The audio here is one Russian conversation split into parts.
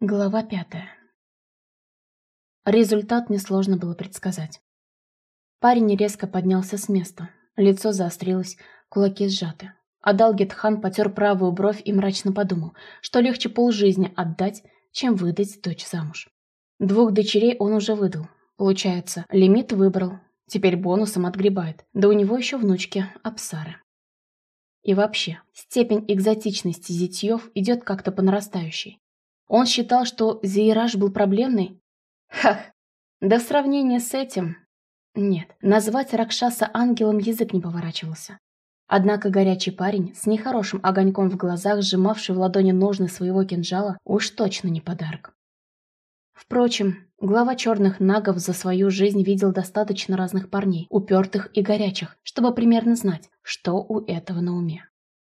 Глава пятая. Результат несложно было предсказать. Парень резко поднялся с места, лицо заострилось, кулаки сжаты. А Далгет-хан потер правую бровь и мрачно подумал, что легче полжизни отдать, чем выдать дочь замуж. Двух дочерей он уже выдал. Получается, лимит выбрал, теперь бонусом отгребает, да у него еще внучки Апсары. И вообще, степень экзотичности зятьев идет как-то по нарастающей. Он считал, что Зейраж был проблемный? Хах, да в сравнении с этим... Нет, назвать Ракшаса ангелом язык не поворачивался. Однако горячий парень с нехорошим огоньком в глазах, сжимавший в ладони ножны своего кинжала, уж точно не подарок. Впрочем, глава черных нагов за свою жизнь видел достаточно разных парней, упертых и горячих, чтобы примерно знать, что у этого на уме.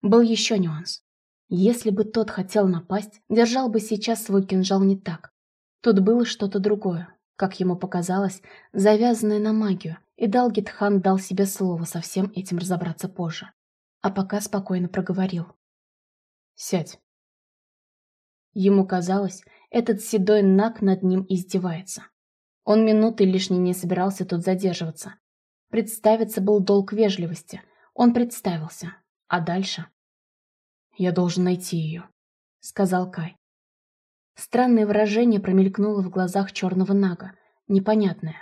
Был еще нюанс. Если бы тот хотел напасть, держал бы сейчас свой кинжал не так. Тут было что-то другое, как ему показалось, завязанное на магию, и Далгит хан дал себе слово со всем этим разобраться позже. А пока спокойно проговорил. «Сядь». Ему казалось, этот седой наг над ним издевается. Он минуты лишней не собирался тут задерживаться. Представиться был долг вежливости. Он представился. А дальше? Я должен найти ее», — сказал Кай. Странное выражение промелькнуло в глазах черного нага, непонятное.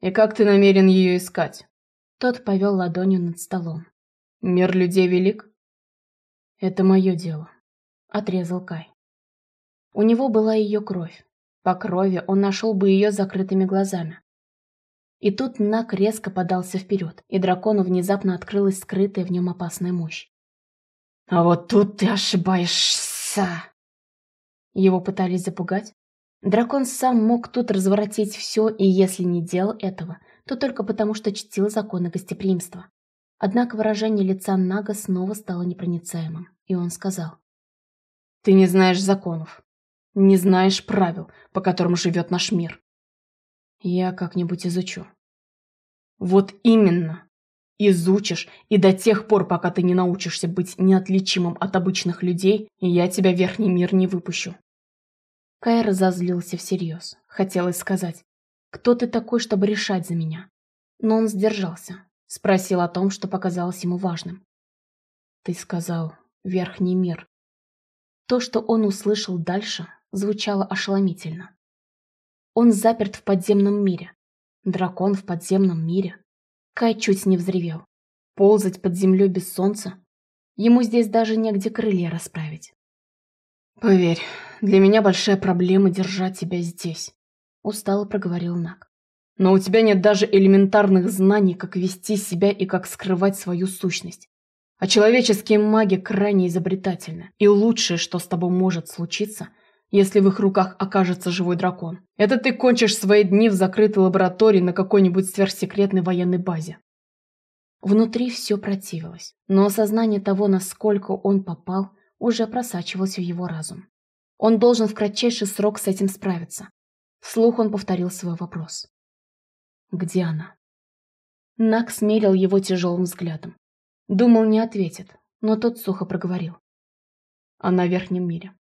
«И как ты намерен ее искать?» Тот повел ладонью над столом. «Мир людей велик?» «Это мое дело», — отрезал Кай. У него была ее кровь. По крови он нашел бы ее закрытыми глазами. И тут Нак резко подался вперед, и дракону внезапно открылась скрытая в нем опасная мощь. А вот тут ты ошибаешься. Его пытались запугать. Дракон сам мог тут разворотить все, и если не делал этого, то только потому, что чтил законы гостеприимства. Однако выражение лица Нага снова стало непроницаемым, и он сказал. «Ты не знаешь законов, не знаешь правил, по которым живет наш мир. Я как-нибудь изучу». «Вот именно!» Изучишь, и до тех пор, пока ты не научишься быть неотличимым от обычных людей, я тебя в верхний мир не выпущу. Кай разозлился всерьез. Хотелось сказать, кто ты такой, чтобы решать за меня? Но он сдержался. Спросил о том, что показалось ему важным. Ты сказал «верхний мир». То, что он услышал дальше, звучало ошеломительно. Он заперт в подземном мире. Дракон в подземном мире. Кай чуть не взревел. Ползать под землей без солнца? Ему здесь даже негде крылья расправить. «Поверь, для меня большая проблема держать тебя здесь», — устало проговорил Нак. «Но у тебя нет даже элементарных знаний, как вести себя и как скрывать свою сущность. А человеческие маги крайне изобретательны, и лучшее, что с тобой может случиться — если в их руках окажется живой дракон. Это ты кончишь свои дни в закрытой лаборатории на какой-нибудь сверхсекретной военной базе. Внутри все противилось, но осознание того, насколько он попал, уже просачивалось в его разум. Он должен в кратчайший срок с этим справиться. Вслух он повторил свой вопрос. «Где она?» Нак смерил его тяжелым взглядом. Думал, не ответит, но тот сухо проговорил. «Она в верхнем мире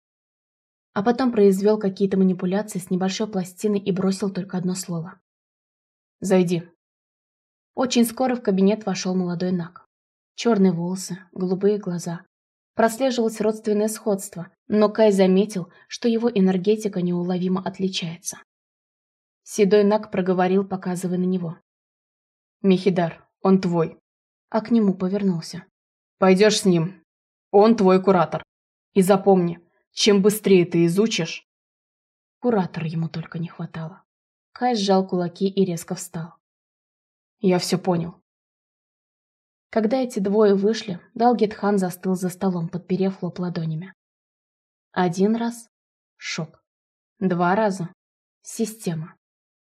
а потом произвел какие-то манипуляции с небольшой пластиной и бросил только одно слово. «Зайди». Очень скоро в кабинет вошел молодой Нак. Черные волосы, голубые глаза. Прослеживалось родственное сходство, но Кай заметил, что его энергетика неуловимо отличается. Седой Нак проговорил, показывая на него. «Мехидар, он твой». А к нему повернулся. «Пойдешь с ним. Он твой куратор. И запомни, чем быстрее ты изучишь...» Куратора ему только не хватало. Кай сжал кулаки и резко встал. «Я все понял». Когда эти двое вышли, Далгет-хан застыл за столом, подперев лоб ладонями. Один раз — шок. Два раза — система.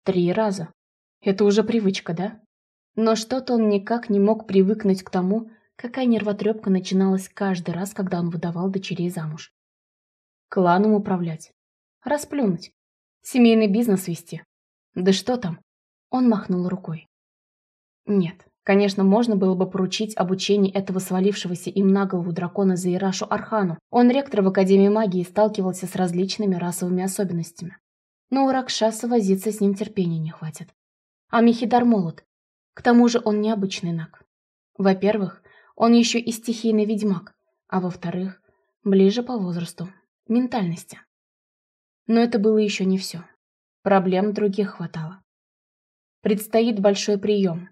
Три раза — это уже привычка, да? Но что-то он никак не мог привыкнуть к тому, какая нервотрепка начиналась каждый раз, когда он выдавал дочерей замуж. Кланом управлять. Расплюнуть. Семейный бизнес вести. Да что там? Он махнул рукой. Нет, Конечно, можно было бы поручить обучение этого свалившегося им на голову дракона Заирашу Архану. Он ректор в Академии магии сталкивался с различными расовыми особенностями. Но у Ракшаса возиться с ним терпения не хватит. А Михидар молод. К тому же он необычный наг. Во-первых, он еще и стихийный ведьмак, а во-вторых, ближе по возрасту, ментальности. Но это было еще не все. Проблем других хватало. Предстоит большой прием,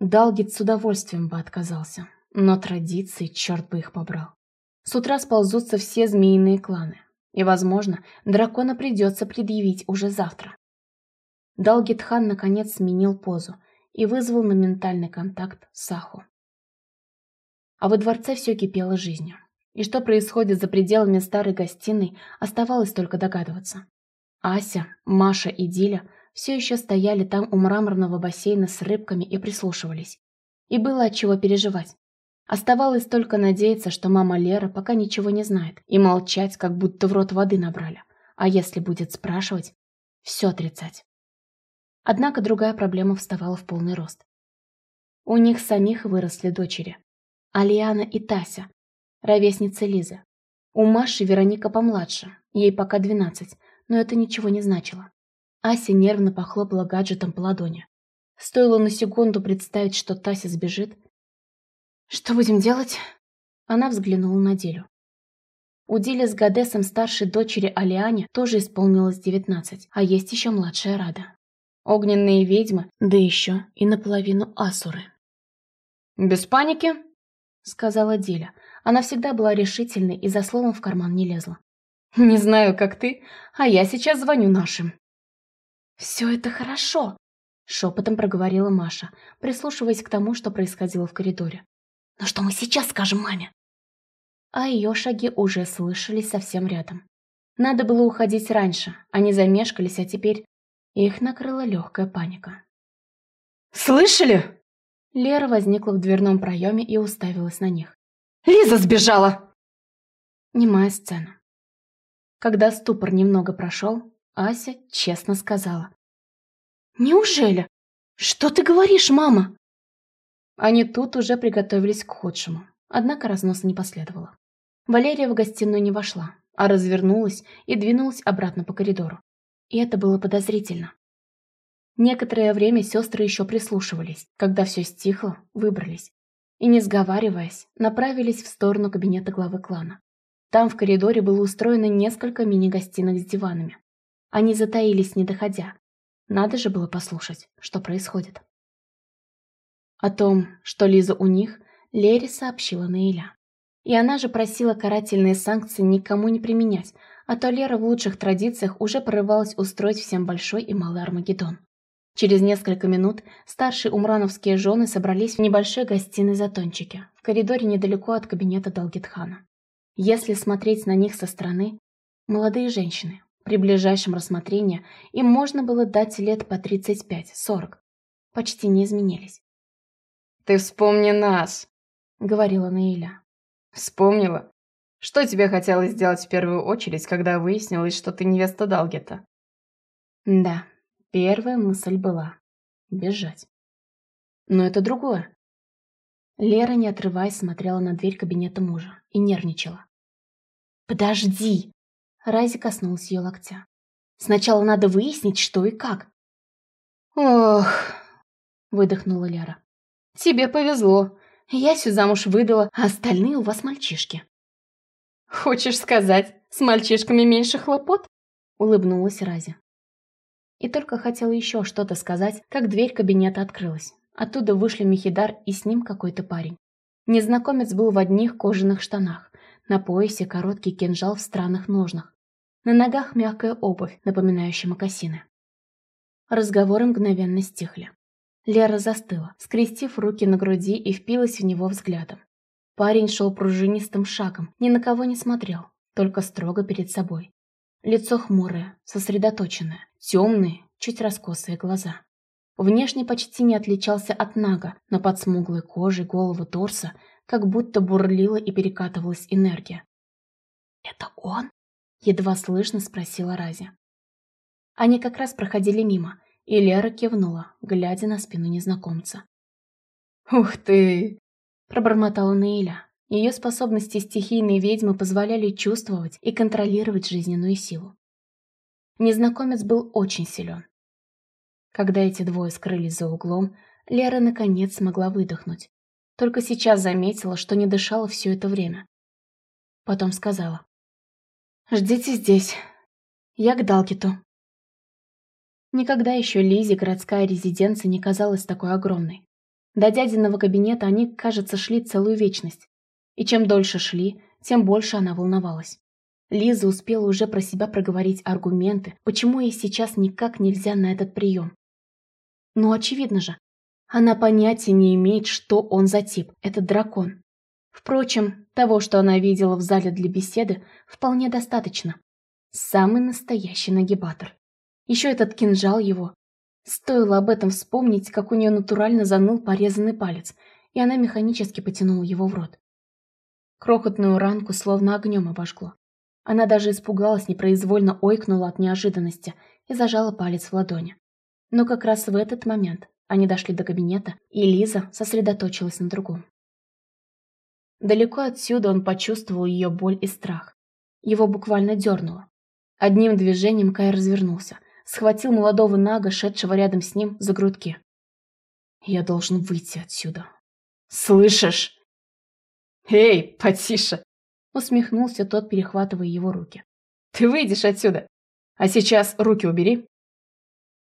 Далгит с удовольствием бы отказался, но традиции, черт бы их побрал. С утра сползутся все змеиные кланы, и, возможно, дракона придется предъявить уже завтра. Далгит хан наконец сменил позу и вызвал моментальный контакт с Саху. А во дворце все кипело жизнью. И что происходит за пределами старой гостиной, оставалось только догадываться. Ася, Маша и Диля все еще стояли там у мраморного бассейна с рыбками и прислушивались. И было от чего переживать. Оставалось только надеяться, что мама Лера пока ничего не знает, и молчать, как будто в рот воды набрали. А если будет спрашивать, все отрицать. Однако другая проблема вставала в полный рост. У них самих выросли дочери. Алиана и Тася, ровесницы Лизы. У Маши Вероника помладше, ей пока 12, но это ничего не значило. Ася нервно похлопала гаджетом по ладони. Стоило на секунду представить, что Тася сбежит. «Что будем делать?» Она взглянула на Дилю. У Дили с Гадесом старшей дочери Алиане тоже исполнилось девятнадцать, а есть еще младшая Рада. Огненные ведьмы, да еще и наполовину асуры. «Без паники», — сказала Диля. Она всегда была решительной и за словом в карман не лезла. «Не знаю, как ты, а я сейчас звоню нашим». «Все это хорошо», — шепотом проговорила Маша, прислушиваясь к тому, что происходило в коридоре. «Но что мы сейчас скажем маме?» А ее шаги уже слышались совсем рядом. Надо было уходить раньше, они замешкались, а теперь их накрыла легкая паника. «Слышали?» Лера возникла в дверном проеме и уставилась на них. «Лиза сбежала!» Немая сцена. Когда ступор немного прошел, Ася честно сказала. «Неужели? Что ты говоришь, мама?» Они тут уже приготовились к худшему, однако разноса не последовало. Валерия в гостиную не вошла, а развернулась и двинулась обратно по коридору. И это было подозрительно. Некоторое время сестры еще прислушивались, когда все стихло, выбрались. И, не сговариваясь, направились в сторону кабинета главы клана. Там в коридоре было устроено несколько мини-гостиных с диванами. Они затаились, не доходя. Надо же было послушать, что происходит. О том, что Лиза у них, Лере сообщила Наиля. И она же просила карательные санкции никому не применять, а то Лера в лучших традициях уже порывалась устроить всем большой и малый Армагеддон. Через несколько минут старшие умрановские жены собрались в небольшой гостиной затончике, в коридоре недалеко от кабинета Далгитхана. Если смотреть на них со стороны, молодые женщины, при ближайшем рассмотрении им можно было дать лет по 35-40. Почти не изменились. «Ты вспомни нас», — говорила Наиля. «Вспомнила? Что тебе хотелось сделать в первую очередь, когда выяснилось, что ты невеста Далгета?» Да, первая мысль была — бежать. Но это другое. Лера, не отрываясь, смотрела на дверь кабинета мужа и нервничала. «Подожди!» Райзи коснулась ее локтя. «Сначала надо выяснить, что и как». «Ох!» — выдохнула Лера. «Тебе повезло. Я сюда замуж выдала, а остальные у вас мальчишки». «Хочешь сказать, с мальчишками меньше хлопот?» — улыбнулась Рази. И только хотела еще что-то сказать, как дверь кабинета открылась. Оттуда вышли Михидар и с ним какой-то парень. Незнакомец был в одних кожаных штанах, на поясе короткий кинжал в странных ножнах. На ногах мягкая обувь, напоминающая мокасины. Разговоры мгновенно стихли. Лера застыла, скрестив руки на груди и впилась в него взглядом. Парень шел пружинистым шагом, ни на кого не смотрел, только строго перед собой. Лицо хмурое, сосредоточенное, темные, чуть раскосые глаза. Внешне почти не отличался от Нага, но под смуглой кожей голову торса как будто бурлила и перекатывалась энергия. «Это он?» Едва слышно спросила Рази. Они как раз проходили мимо, и Лера кивнула, глядя на спину незнакомца. «Ух ты!» – пробормотала Наиля. Ее способности стихийной ведьмы позволяли чувствовать и контролировать жизненную силу. Незнакомец был очень силен. Когда эти двое скрылись за углом, Лера наконец смогла выдохнуть. Только сейчас заметила, что не дышала все это время. Потом сказала. «Ждите здесь. Я к Далкиту». Никогда еще Лизе городская резиденция не казалась такой огромной. До дядиного кабинета они, кажется, шли целую вечность. И чем дольше шли, тем больше она волновалась. Лиза успела уже про себя проговорить аргументы, почему ей сейчас никак нельзя на этот прием. Ну, очевидно же. Она понятия не имеет, что он за тип, этот дракон. Впрочем, того, что она видела в зале для беседы, вполне достаточно. Самый настоящий нагибатор. Еще этот кинжал его. Стоило об этом вспомнить, как у нее натурально заныл порезанный палец, и она механически потянула его в рот. Крохотную ранку словно огнем обожгло. Она даже испугалась, непроизвольно ойкнула от неожиданности и зажала палец в ладони. Но как раз в этот момент они дошли до кабинета, и Лиза сосредоточилась на другом. Далеко отсюда он почувствовал ее боль и страх. Его буквально дернуло. Одним движением Кай развернулся, схватил молодого Нага, шедшего рядом с ним, за грудки. «Я должен выйти отсюда». «Слышишь?» «Эй, потише!» Усмехнулся тот, перехватывая его руки. «Ты выйдешь отсюда! А сейчас руки убери!»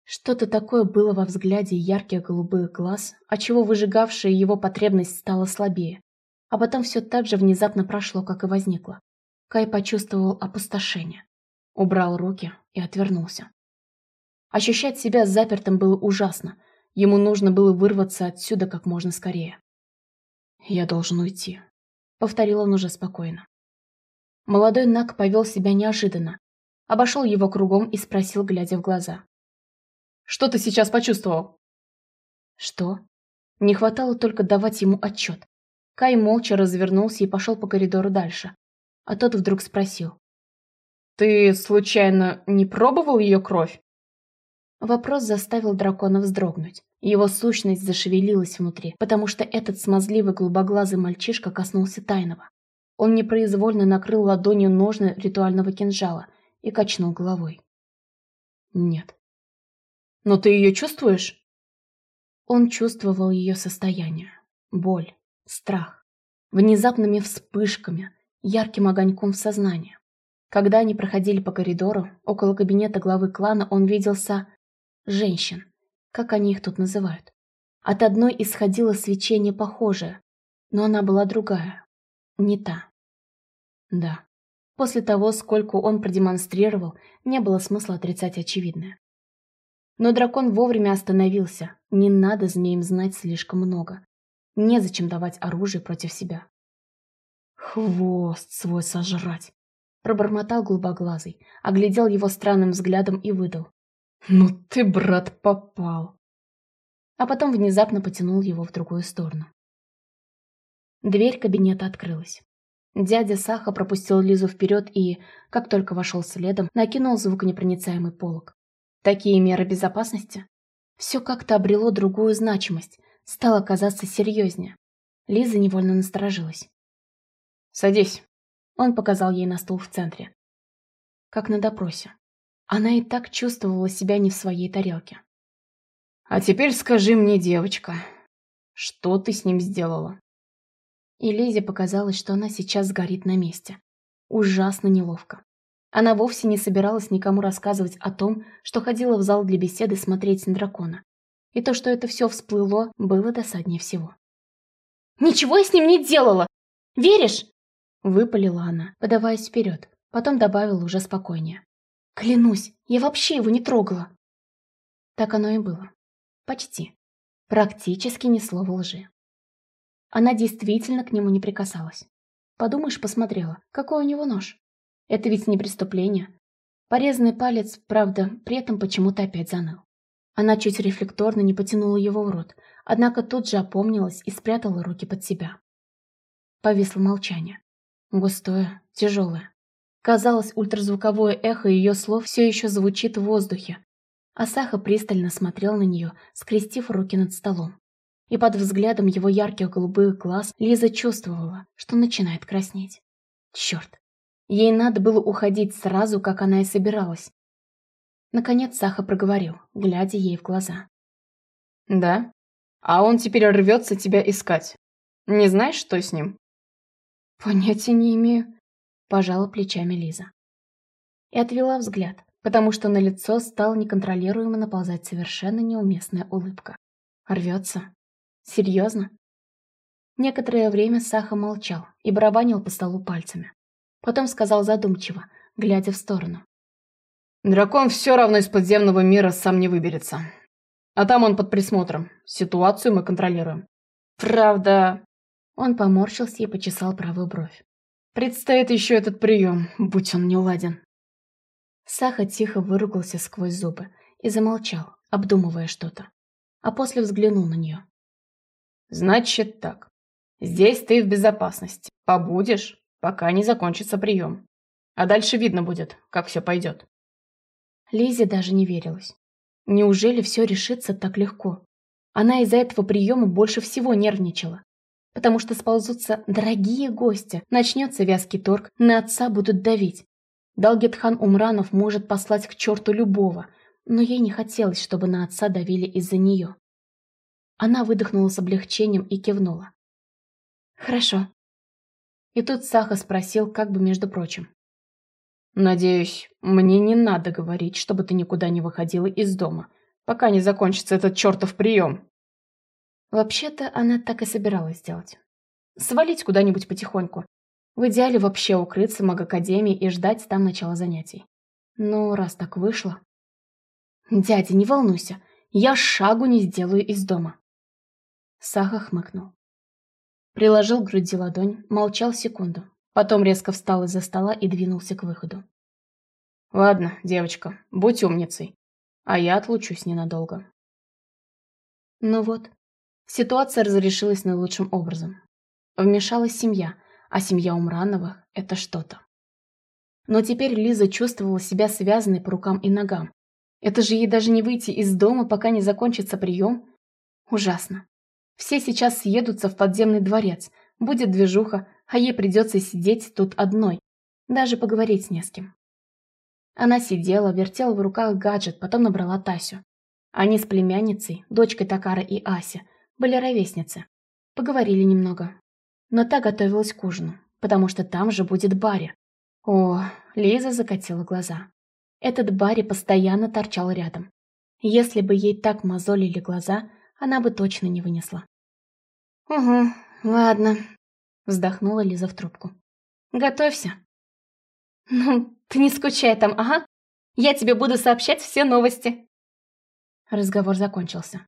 Что-то такое было во взгляде ярких голубых глаз, отчего выжигавшая его потребность стала слабее. А потом все так же внезапно прошло, как и возникло. Кай почувствовал опустошение. Убрал руки и отвернулся. Ощущать себя запертым было ужасно. Ему нужно было вырваться отсюда как можно скорее. «Я должен уйти», — повторил он уже спокойно. Молодой Нак повел себя неожиданно. Обошел его кругом и спросил, глядя в глаза. Что ты сейчас почувствовал?» «Что?» Не хватало только давать ему отчет. Кай молча развернулся и пошел по коридору дальше. А тот вдруг спросил. «Ты, случайно, не пробовал ее кровь?» Вопрос заставил дракона вздрогнуть. Его сущность зашевелилась внутри, потому что этот смазливый голубоглазый мальчишка коснулся тайного. Он непроизвольно накрыл ладонью ножны ритуального кинжала и качнул головой. «Нет». Но ты ее чувствуешь?» Он чувствовал ее состояние. Боль, страх. Внезапными вспышками, ярким огоньком в сознании. Когда они проходили по коридору, около кабинета главы клана он виделся женщин, как они их тут называют. От одной исходило свечение похожее, но она была другая, не та. Да, после того, сколько он продемонстрировал, не было смысла отрицать очевидное. Но дракон вовремя остановился. Не надо змеям знать слишком много. Незачем давать оружие против себя. «Хвост свой сожрать!» Пробормотал голубоглазый, оглядел его странным взглядом и выдал. «Ну ты, брат, попал!» А потом внезапно потянул его в другую сторону. Дверь кабинета открылась. Дядя Саха пропустил Лизу вперед и, как только вошел следом, накинул звуконепроницаемый полог. Такие меры безопасности? Все как-то обрело другую значимость, стало казаться серьезнее. Лиза невольно насторожилась. «Садись», — он показал ей на стул в центре. Как на допросе. Она и так чувствовала себя не в своей тарелке. «А теперь скажи мне, девочка, что ты с ним сделала?» И Лизе показалось, что она сейчас сгорит на месте. Ужасно неловко. Она вовсе не собиралась никому рассказывать о том, что ходила в зал для беседы смотреть на дракона. И то, что это все всплыло, было досаднее всего. «Ничего я с ним не делала! Веришь?» Выпалила она, подаваясь вперед, потом добавила уже спокойнее. «Клянусь, я вообще его не трогала!» Так оно и было. Почти. Практически ни слова лжи. Она действительно к нему не прикасалась. Подумаешь, посмотрела, какой у него нож. Это ведь не преступление. Порезанный палец, правда, при этом почему-то опять заныл. Она чуть рефлекторно не потянула его в рот, однако тут же опомнилась и спрятала руки под себя. Повисло молчание. Густое, тяжелое. Казалось, ультразвуковое эхо ее слов все еще звучит в воздухе. Асаха пристально смотрел на нее, скрестив руки над столом. И под взглядом его ярких голубых глаз Лиза чувствовала, что начинает краснеть. Черт! Ей надо было уходить сразу, как она и собиралась. Наконец Саха проговорил, глядя ей в глаза. «Да? А он теперь рвется тебя искать. Не знаешь, что с ним?» «Понятия не имею», – пожала плечами Лиза. И отвела взгляд, потому что на лицо стала неконтролируемо наползать совершенно неуместная улыбка. Рвется? Серьезно? Некоторое время Саха молчал и барабанил по столу пальцами. Потом сказал задумчиво, глядя в сторону. «Дракон все равно из подземного мира сам не выберется. А там он под присмотром. Ситуацию мы контролируем. Правда...» Он поморщился и почесал правую бровь. «Предстоит еще этот прием, будь он неладен». Саха тихо выругался сквозь зубы и замолчал, обдумывая что-то. А после взглянул на нее. «Значит так. Здесь ты в безопасности. Побудешь, пока не закончится прием. А дальше видно будет, как все пойдет». Лизе даже не верилось. Неужели все решится так легко? Она из-за этого приема больше всего нервничала. Потому что сползутся дорогие гости, начнется вязкий торг, на отца будут давить. Далгетхан Умранов может послать к черту любого, но ей не хотелось, чтобы на отца давили из-за нее. Она выдохнула с облегчением и кивнула. «Хорошо». И тут Саха спросил, как бы между прочим. «Надеюсь, мне не надо говорить, чтобы ты никуда не выходила из дома, пока не закончится этот чертов прием». Вообще-то она так и собиралась сделать. Свалить куда-нибудь потихоньку. В идеале вообще укрыться в магакадемии и ждать там начала занятий. Но раз так вышло... «Дядя, не волнуйся, я шагу не сделаю из дома». Саха хмыкнул. Приложил к груди ладонь, молчал секунду. Потом резко встал из-за стола и двинулся к выходу. «Ладно, девочка, будь умницей, а я отлучусь ненадолго». Ну вот, ситуация разрешилась наилучшим образом. Вмешалась семья, а семья Умрановых – это что-то. Но теперь Лиза чувствовала себя связанной по рукам и ногам. Это же ей даже не выйти из дома, пока не закончится прием. Ужасно. Все сейчас съедутся в подземный дворец, будет движуха, а ей придется сидеть тут одной, даже поговорить не с кем. Она сидела, вертела в руках гаджет, потом набрала Тасю. Они с племянницей, дочкой Такара и Ася, были ровесницы. Поговорили немного. Но та готовилась к ужину, потому что там же будет Барри. О, Лиза закатила глаза. Этот Барри постоянно торчал рядом. Если бы ей так мозолили глаза, она бы точно не вынесла. «Угу, ладно», — вздохнула Лиза в трубку. «Готовься». «Ну, ты не скучай там, ага. Я тебе буду сообщать все новости». Разговор закончился.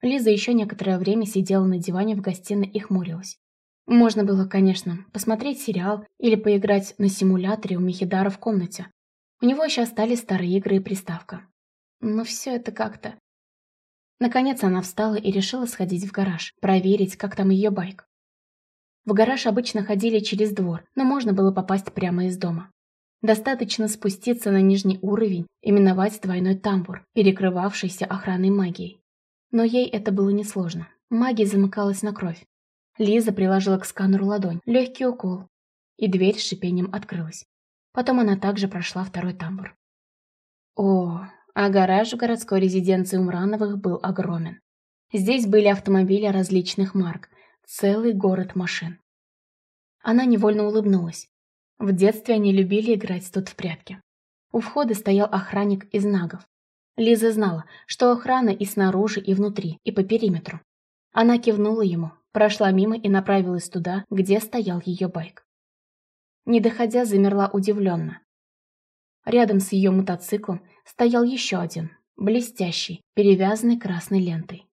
Лиза еще некоторое время сидела на диване в гостиной и хмурилась. Можно было, конечно, посмотреть сериал или поиграть на симуляторе у Михидара в комнате. У него еще остались старые игры и приставка. Но все это как-то... Наконец она встала и решила сходить в гараж, проверить, как там ее байк. В гараж обычно ходили через двор, но можно было попасть прямо из дома. Достаточно спуститься на нижний уровень и миновать двойной тамбур, перекрывавшийся охранной магией. Но ей это было несложно. Магия замыкалась на кровь. Лиза приложила к сканеру ладонь, легкий укол, и дверь с шипением открылась. Потом она также прошла второй тамбур. О, а гараж в городской резиденции Умрановых был огромен. Здесь были автомобили различных марк, целый город машин. Она невольно улыбнулась. В детстве они любили играть тут в прятки. У входа стоял охранник из нагов. Лиза знала, что охрана и снаружи, и внутри, и по периметру. Она кивнула ему, прошла мимо и направилась туда, где стоял ее байк. Не доходя, замерла удивленно. Рядом с ее мотоциклом стоял еще один, блестящий, перевязанный красной лентой.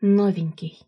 Новенький.